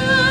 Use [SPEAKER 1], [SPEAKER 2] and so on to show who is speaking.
[SPEAKER 1] you.